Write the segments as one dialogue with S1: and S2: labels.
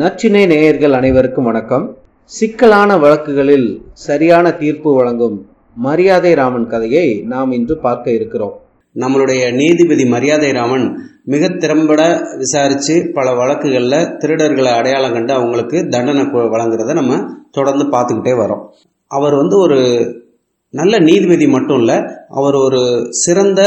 S1: நச்சினை நேயர்கள் அனைவருக்கும் வணக்கம். சிக்கலான வழக்குகளில் சரியான தீர்ப்பு வழங்கும் மரியாதை ராமன் கதையை நாம் இன்று பார்க்க இருக்கிறோம்.
S2: நம்மளுடைய நீதிபதி மரியாதை ராமன் மிக திறம்பட விசாரித்து பல வழக்குகளில் திருடர்களை அடையாளம் கண்டு அவங்களுக்கு தண்டனை வழங்குறத நம்ம தொடர்ந்து பார்த்துக்கிட்டே வரோம். அவர் வந்து ஒரு நல்ல நீதிபதி மட்டும் இல்லை அவர் ஒரு சிறந்த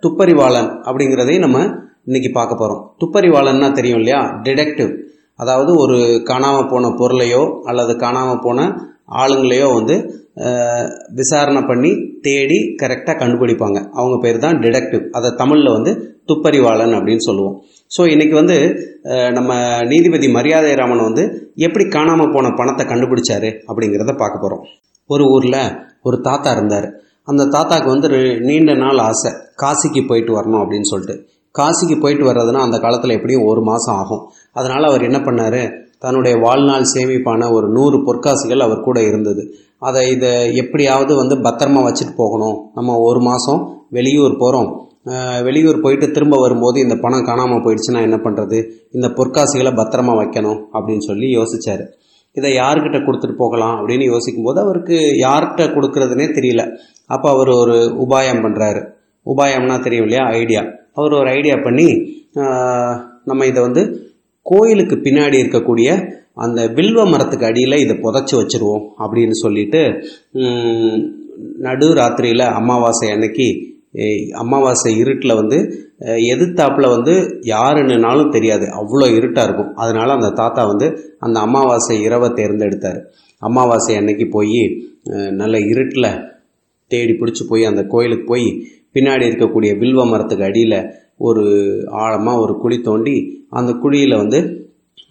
S2: துப்பறிவாளன் அப்படிங்கிறதையும் நம்ம இன்னைக்கு பார்க்க போகிறோம் துப்பறிவாளன்னா தெரியும் இல்லையா? டிடெக்டிவ். அதாவது ஒரு காணாமல் போன பொருளையோ அல்லது காணாமல் போன ஆளுங்களையோ வந்து விசாரணை பண்ணி தேடி கரெக்டாக கண்டுபிடிப்பாங்க. அவங்க பேர் தான் டிடெக்டிவ் அதை தமிழில் வந்து துப்பறிவாளன் அப்படின்னு சொல்லுவோம். ஸோ இன்னைக்கு வந்து நம்ம நீதிபதி மரியாதை ராமன் வந்து எப்படி காணாமல் போன பணத்தை கண்டுபிடிச்சாரு அப்படிங்கிறத பார்க்க போகிறோம் ஒரு ஊரில் ஒரு தாத்தா இருந்தார். அந்த தாத்தாக்கு வந்து நீண்ட நாள் ஆசை. காசிக்கு போயிட்டு வரணும் அப்படின்னு சொல்லிட்டு. காசிக்கு போயிட்டு வர்றதுன்னா அந்த காலத்தில் எப்படியும் ஒரு மாதம் ஆகும். அதனால் அவர் என்ன பண்ணார்? தன்னுடைய வாழ்நாள் சேமிப்பான ஒரு நூறு பொற்காசுகள் அவர் கூட இருந்தது. அதை இதை எப்படியாவது வந்து பத்திரமா வச்சுட்டு போகணும். நம்ம ஒரு மாதம் வெளியூர் போகிறோம் வெளியூர் போயிட்டு திரும்ப வரும்போது இந்த பணம் காணாமல் போயிடுச்சுன்னா என்ன பண்ணுறது இந்த பொற்காசுகளை பத்திரமா வைக்கணும் அப்படின்னு சொல்லி யோசிச்சார். இதை யார்கிட்ட கொடுத்துட்டு போகலாம் அப்படின்னு யோசிக்கும்போது அவருக்கு யார்கிட்ட கொடுக்கறதுனே தெரியல. அப்போ அவர் ஒரு உபாயம் பண்ணுறாரு உபாயம்னா தெரியும் இல்லையா? ஐடியா. அவர் ஒரு ஐடியா பண்ணி நம்ம இதை வந்து கோயிலுக்கு பின்னாடி இருக்கக்கூடிய அந்த வில்வ மரத்துக்கு அடியில் இதை புதைச்சி வச்சிருவோம் அப்படின்னு சொல்லிட்டு நடு ராத்திரியில் அமாவாசை அன்னைக்கு அமாவாசை இருட்டில் வந்து எதிர்த்தாப்பில் எதிர்த்தாப்புல வந்து யாருன்னுனாலும் தெரியாது. அவ்வளோ இருட்டாக இருக்கும். அதனால் அந்த தாத்தா வந்து அந்த அமாவாசை இரவை தேர்ந்தெடுத்தார். அமாவாசை அன்னைக்கு போய் நல்ல இருட்டில் தேடி பிடிச்சி போய் அந்த கோயிலுக்கு போய் பின்னாடி இருக்கக்கூடிய வில்வ மரத்துக்கு அடியில் ஒரு ஆழமாக ஒரு குழி தோண்டி அந்த குழியில் வந்து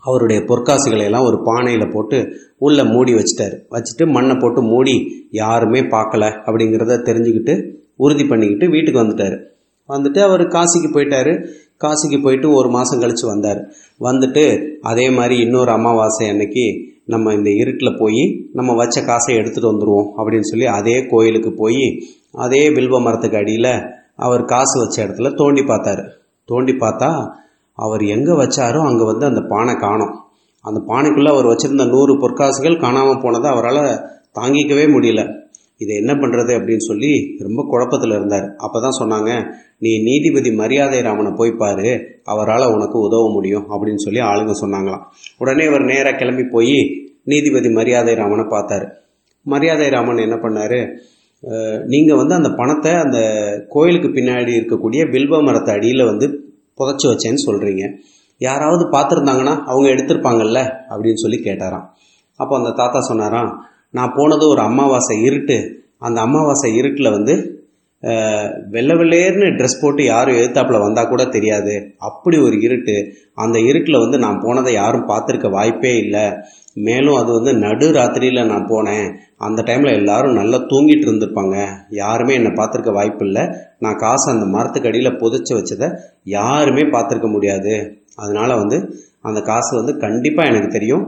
S2: அவருடைய பொற்காசுகளை எல்லாம் ஒரு பானையில் போட்டு உள்ளே மூடி வச்சிட்டாரு. வச்சுட்டு மண்ணை போட்டு மூடி யாருமே பார்க்கல அப்படிங்கிறத தெரிஞ்சுக்கிட்டு உறுதி பண்ணிக்கிட்டு வீட்டுக்கு வந்துட்டார். வந்துட்டு அவர் காசிக்கு போயிட்டாரு. காசிக்கு போயிட்டு ஒரு மாதம் கழித்து வந்தார். வந்துட்டு அதே மாதிரி இன்னொரு அமாவாசை அன்னைக்கு நம்ம இந்த இருட்டில் போய் நம்ம வச்ச காசை எடுத்துகிட்டு வந்துடுவோம் அப்படின்னு சொல்லி அதே கோயிலுக்கு போய் அதே வில்வ மரத்துக்கு அடியில் அவர் காசு வச்ச இடத்துல தோண்டி பார்த்தாரு. தோண்டி பார்த்தா அவர் எங்கே வச்சாரோ அங்கே வந்து அந்த பானை காணும். அந்த பானைக்குள்ளே அவர் வச்சுருந்த நூறு பொற்காசுகள் காணாமல் போனதை அவரால் தாங்கிக்கவே முடியல. இதை என்ன பண்ணுறது அப்படின்னு சொல்லி ரொம்ப குழப்பத்தில் இருந்தார். அப்போ தான் சொன்னாங்க நீ நீதிபதி மரியாதை ராமனை போய் பாரு. அவரால் உனக்கு உதவ முடியும் அப்படின்னு சொல்லி ஆளுங்க சொன்னாங்களாம். உடனே அவர் நேராக கிளம்பி போய் நீதிபதி மரியாதை ராமனை பார்த்தாரு. மரியாதை ராமன் என்ன பண்ணார்? நீங்கள் வந்து அந்த பணத்தை அந்த கோயிலுக்கு பின்னாடி இருக்கக்கூடிய வில்வ மரத்தை அடியில் வந்து புதைச்சி வச்சேன்னு சொல்கிறீங்க யாராவது பார்த்துருந்தாங்கன்னா அவங்க எடுத்திருப்பாங்கல்ல அப்படின்னு சொல்லி கேட்டாராம். அப்போ அந்த தாத்தா சொன்னாராம் நான் போனது ஒரு அமாவாசை இருட்டு. அந்த அமாவாசை இருட்டில் வந்து வெள்ளை வெள்ளையர்னு ட்ரெஸ் போட்டு யாரும் எழுத்தாப்பில் வந்தால் கூட தெரியாது. அப்படி ஒரு இருட்டு. அந்த இருட்டில் வந்து நான் போனதை யாரும் பார்த்துருக்க வாய்ப்பே இல்லை. மேலும் அது வந்து நடு ராத்திரியில் நான் போனேன். அந்த டைமில் எல்லாரும் நல்லா தூங்கிட்டு இருந்திருப்பாங்க. யாருமே என்னை பார்த்துருக்க வாய்ப்பு இல்லை. நான் காசு அந்த மரத்துக்கு அடியில் புதைச்சி வச்சதை யாருமே பார்த்துருக்க முடியாது. அதனால் வந்து அந்த காசு வந்து கண்டிப்பாக எனக்கு தெரியும்.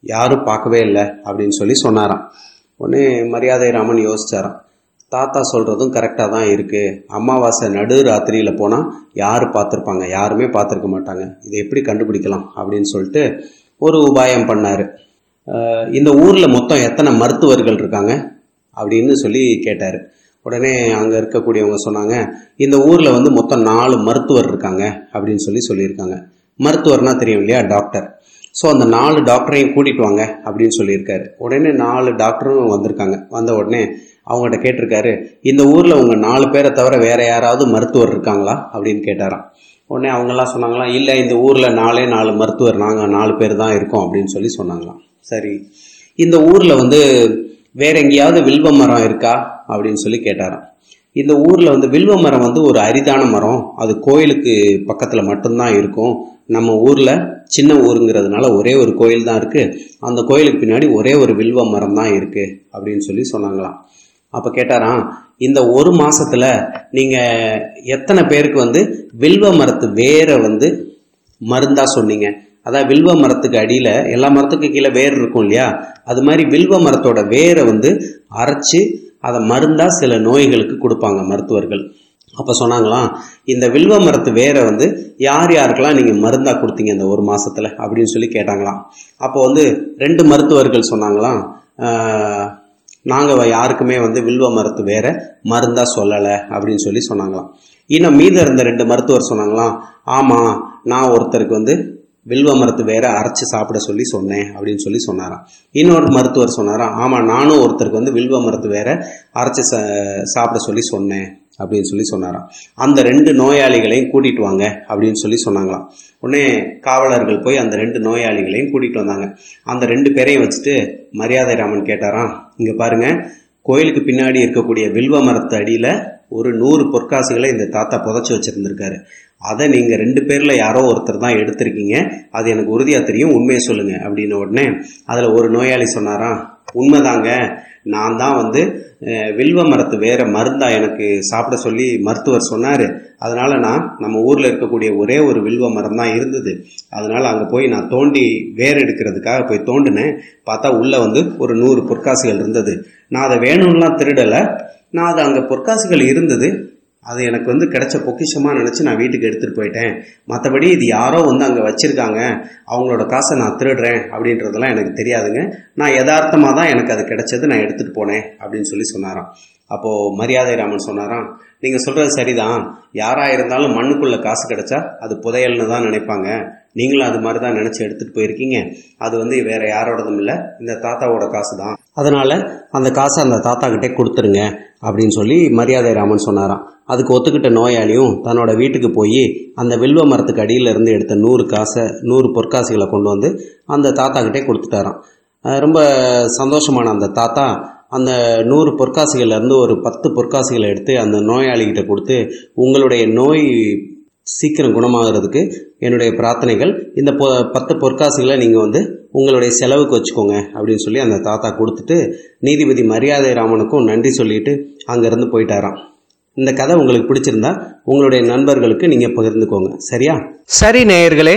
S2: யாரும் பார்க்கவே இல்லை அப்படின்னு சொல்லி சொன்னாராம். உடனே மரியாதை ராமன் யோசிச்சாராம். தாத்தா சொல்கிறதும் கரெக்டாக தான் இருக்குது அமாவாசை நடு ராத்திரியில் போனால் யார் பார்த்துருப்பாங்க? யாருமே பார்த்துருக்க மாட்டாங்க. இதை எப்படி கண்டுபிடிக்கலாம் அப்படின்னு சொல்லிட்டு ஒரு உபாயம் பண்ணார். இந்த ஊரில் மொத்தம் எத்தனை மருத்துவர்கள் இருக்காங்க அப்படின்னு சொல்லி கேட்டார். உடனே அங்கே இருக்கக்கூடியவங்க சொன்னாங்க இந்த ஊரில் வந்து மொத்தம் நாலு மருத்துவர் இருக்காங்க அப்படின்னு சொல்லி சொல்லியிருக்காங்க. மருத்துவர்னா தெரியும் இல்லையா? டாக்டர். ஸோ அந்த நாலு டாக்டரையும் கூட்டிகிட்டு வாங்க அப்படின்னு சொல்லியிருக்காரு. உடனே நாலு டாக்டரும் வந்திருக்காங்க. வந்த உடனே அவங்ககிட்ட கேட்டிருக்காரு இந்த ஊரில் உங்கள் நாலு பேரை தவிர வேற யாராவது மருத்துவர் இருக்காங்களா? அப்படின்னு கேட்டாராம். உடனே அவங்கெல்லாம் சொன்னாங்களாம் இல்லை இந்த ஊரில் நாலே நாலு மருத்துவர் நாங்கள் நாலு பேர் தான் இருக்கோம் அப்படின்னு சொல்லி சொன்னாங்களாம். சரி இந்த ஊரில் வந்து வேற எங்கேயாவது வில்வ மரம் இருக்கா? அப்படின்னு சொல்லி கேட்டாராம். இந்த ஊரில் வந்து வில்வ மரம் வந்து ஒரு அரிதான மரம். அது கோயிலுக்கு பக்கத்தில் மட்டும்தான் இருக்கும். நம்ம ஊரில் சின்ன ஊருங்கிறதுனால ஒரே ஒரு கோயில் தான் இருக்குது அந்த கோயிலுக்கு பின்னாடி ஒரே ஒரு வில்வ மரம் தான் இருக்குது அப்படின்னு சொல்லி சொன்னாங்களாம். அப்போ கேட்டாராம் இந்த ஒரு மாசத்துல நீங்கள் எத்தனை பேருக்கு வந்து வில்வ மரத்து வேரை வந்து மருந்தா சொன்னீங்க? அதான் வில்வ மரத்துக்கு அடியில் எல்லா மரத்துக்கு கீழே வேர் இருக்கும் இல்லையா? அது மாதிரி வில்வ மரத்தோட வேரை வந்து அரைச்சு அதை மருந்தா சில நோய்களுக்கு கொடுப்பாங்க மருத்துவர்கள். அப்போ சொன்னாங்களாம் இந்த வில்வ மரத்து வேரை வந்து யார் யாருக்கெல்லாம் நீங்கள் மருந்தாக கொடுத்தீங்க இந்த ஒரு மாசத்துல? அப்படின்னு சொல்லி கேட்டாங்களாம். அப்போ வந்து ரெண்டு மருத்துவர்கள் சொன்னாங்களாம் நாங்கள் யாருக்குமே வந்து வில்வ மரத்து வேற மருந்தாக சொல்லலை அப்படின்னு சொல்லி சொன்னாங்களாம். இன்னும் மீதம் இருந்த ரெண்டு மருத்துவர் சொன்னாங்களாம் ஆமாம் நான் ஒருத்தருக்கு வந்து வில்வ மரத்து வேற அரைச்சு சாப்பிட சொல்லி சொன்னேன் அப்படின்னு சொல்லி சொன்னாராம். இன்னொரு மருத்துவர் சொன்னாராம் ஆமாம் நானும் ஒருத்தருக்கு வந்து வில்வ மரத்து வேற அரைச்சி சாப்பிட சொல்லி சொன்னேன் அப்படின்னு சொல்லி சொன்னாராம். அந்த ரெண்டு நோயாளிகளையும் கூட்டிட்டு வாங்க அப்படின்னு சொல்லி சொன்னாங்களாம். உடனே காவலர்கள் போய் அந்த ரெண்டு நோயாளிகளையும் கூட்டிகிட்டு வந்தாங்க. அந்த ரெண்டு பேரையும் வச்சுட்டு மரியாதை ராமன் கேட்டாராம். இங்கே பாருங்க கோயிலுக்கு பின்னாடி இருக்கக்கூடிய வில்வ மரத்து அடியில் ஒரு நூறு பொற்காசுகளை இந்த தாத்தா புதைச்சி வச்சுருந்துருக்காரு. அதை நீங்கள் ரெண்டு பேரில் யாரோ ஒருத்தர் தான் எடுத்திருக்கீங்க. அது எனக்கு உறுதியாக தெரியும் உண்மையை சொல்லுங்கள் அப்படின்ன உடனே அதில் ஒரு நோயாளி சொன்னாராம் உண்மைதாங்க நான் தான் வந்து வில்வ மரத்து வேற மருந்தா எனக்கு சாப்பிட சொல்லி மருத்துவர் சொன்னாரு. அதனால நான் நம்ம ஊர்ல இருக்கக்கூடிய ஒரே ஒரு வில்வ மரம் தான் இருந்தது. அதனால அங்க போய் நான் தோண்டி வேர் எடுக்கிறதுக்காக போய் தோண்டினேன். பார்த்தா உள்ள வந்து ஒரு நூறு பொற்காசுகள் இருந்தது. நான் அதை வேணும்லாம் திருடல. நான் அது அங்க பொற்காசுகள் இருந்தது. அது எனக்கு வந்து கிடைச்ச பொக்கிஷமாக நினச்சி நான் வீட்டுக்கு எடுத்துகிட்டு போயிட்டேன். மற்றபடி இது யாரோ வந்து அங்கே வச்சுருக்காங்க. அவங்களோட காசை நான் திருடுறேன் அப்படின்றதெல்லாம் எனக்கு தெரியாதுங்க. நான் யதார்த்தமாக தான் எனக்கு அது கிடைச்சது நான் எடுத்துகிட்டு போனேன் அப்படின்னு சொல்லி சொன்னாராம். அப்போது மரியாதை ராமன் சொன்னாராம் நீங்கள் சொல்கிறது சரிதான். யாராக இருந்தாலும் மண்ணுக்குள்ளே காசு கிடைச்சா அது புதையல்னு தான் நினைப்பாங்க. நீங்களும் அது மாதிரி தான் நினச்சி எடுத்துகிட்டு போயிருக்கீங்க. அது வந்து வேறு யாரோடதும் இல்லை. இந்த தாத்தாவோட காசு தான் அதனால் அந்த காசை அந்த தாத்தா கிட்டே கொடுத்துருங்க அப்படின்னு சொல்லி மரியாதை ராமன் சொன்னாராம். அதுக்கு ஒத்துக்கிட்ட நோயாளியும் தன்னோட வீட்டுக்கு போய் அந்த வில்வ மரத்துக்கு அடியில் இருந்து எடுத்த நூறு காசை நூறு பொற்காசுகளை கொண்டு வந்து அந்த தாத்தா கிட்டே கொடுத்துட்டாராம். ரொம்ப சந்தோஷமான அந்த தாத்தா அந்த நூறு பொற்காசிகள்லேருந்து ஒரு பத்து பொற்காசுகளை எடுத்து அந்த நோயாளிகிட்ட கொடுத்து உங்களுடைய நோய் சீக்கிரம் குணமாகிறதுக்கு என்னுடைய பிரார்த்தனைகள். இந்த பொ பத்து பொற்காசுகளை நீங்கள் வந்து உங்களுடைய செலவுக்கு வச்சுக்கோங்க அப்படின்னு சொல்லி அந்த தாத்தா கொடுத்துட்டு நீதிபதி மரியாதை ராமனுக்கும் நன்றி சொல்லிட்டு அங்கேருந்து போயிட்டாராம். இந்த கதை உங்களுக்கு பிடிச்சிருந்தா உங்களுடைய நண்பர்களுக்கு நீங்கள் பகிர்ந்துக்கோங்க. சரியா?
S1: சரி நேயர்களே